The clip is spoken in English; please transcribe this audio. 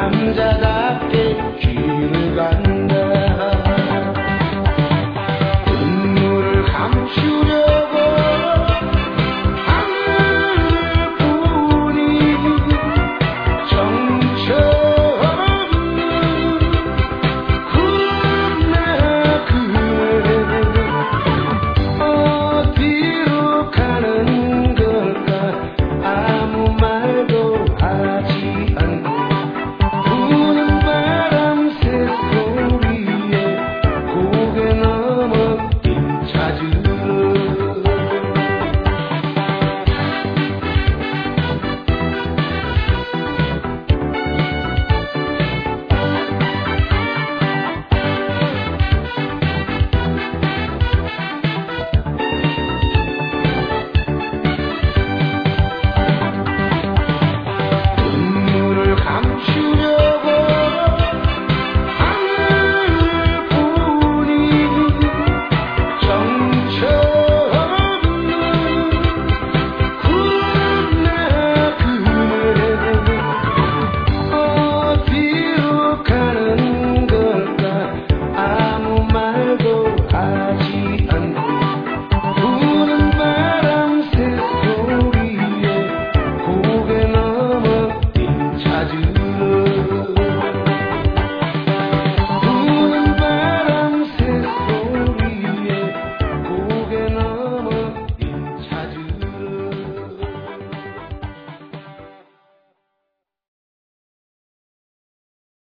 Amcad Abdülkirim you.